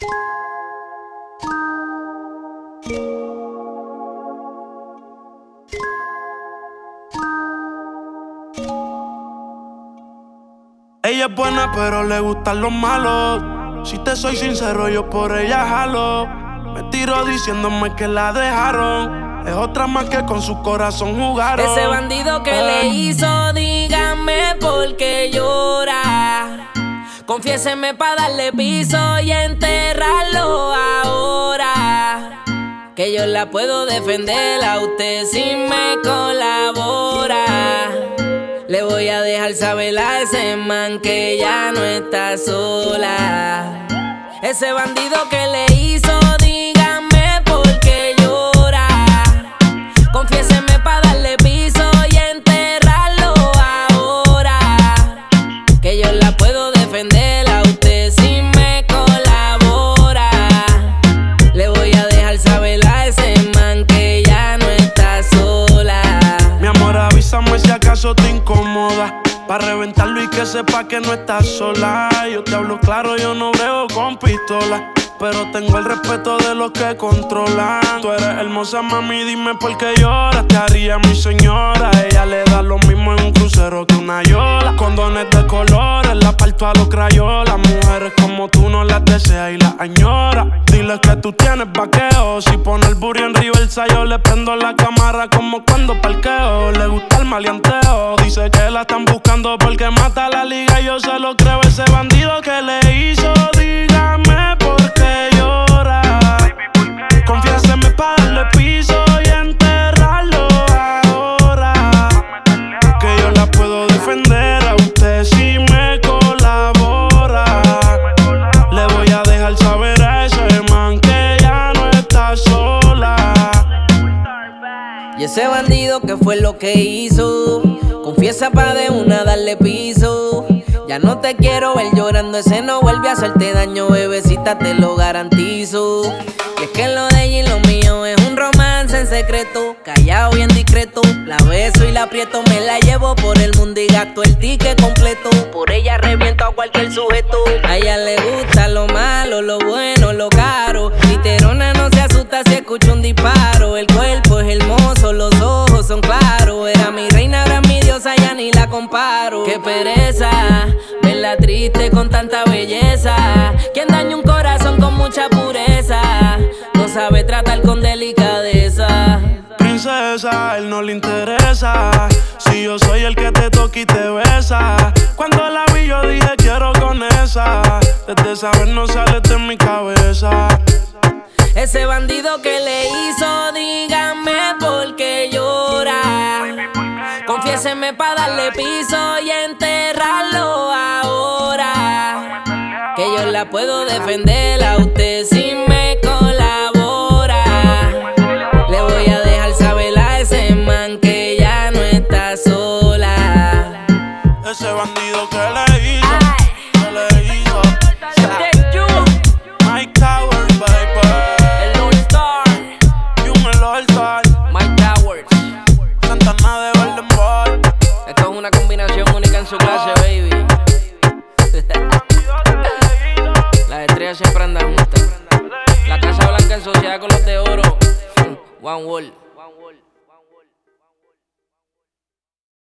Ella es buena, pero le gustan los malos. Si te soy sincero, yo por ella jalo. Me tiro diciéndome que la dejaron. Es otra más que con su corazón jugaron. Ese bandido que le hizo, dígame por qué llora. Confiéseme para darle piso y enterrarlo Que yo la puedo defender a usted si me colabora. Le voy a dejar saber a ese man que ya no está sola. Ese bandido que le hizo, dígame por qué llora. Confiéseme para darle piso Reventarlo y que sepa que no estás sola. Yo te hablo claro, yo no veo con pistola. Pero tengo el respeto de los que controlan. Tú eres hermosa, mami, dime por qué lloras. Te haría mi señora. Ella le da lo mismo en un crucero que una yola. Condones de colores, la parto a los crayolas. Mujeres como tú no las deseas y las añora. Dile que tú tienes vaqueo. Si pone el burro en reversa, yo le prendo la cámara como cuando parqueo. Le gusta el maleanteo. Dice que la están buscando porque mata la liga. Yo se lo creo, ese bandido que le hizo. Y ese bandido que fue lo que hizo. Confiesa pa' de una darle piso. Ya no te quiero ver llorando, ese no vuelve a hacerte daño, bebecita, te lo garantizo. Y es que lo de ella y lo mío es un romance en secreto, callado bien discreto. La beso y la aprieto, me la llevo por el mundo y gasto el ticket completo. Por ella reviento a cualquier sujeto. A ella le gusta lo malo, lo bueno, lo caro. Literona no se asusta si escucha un disparo. Pereza, verla triste con tanta belleza. Quien daña un corazón con mucha pureza, no sabe tratar con delicadeza. Princesa, él no le interesa. Si yo soy el que te toca y te besa. Cuando la vi, yo dije quiero con esa. Desde saber no sale de mi cabeza. Ese bandido que le hizo, Para darle piso y enterrarlo ahora. Que yo la puedo defender a usted si me colabora. Le voy a dejar saber a ese man que ya no está sola. Ese bandido que le su clase, baby. Las estrellas siempre andan juntas. La Casa Blanca en sociedad con los de oro. One Wall.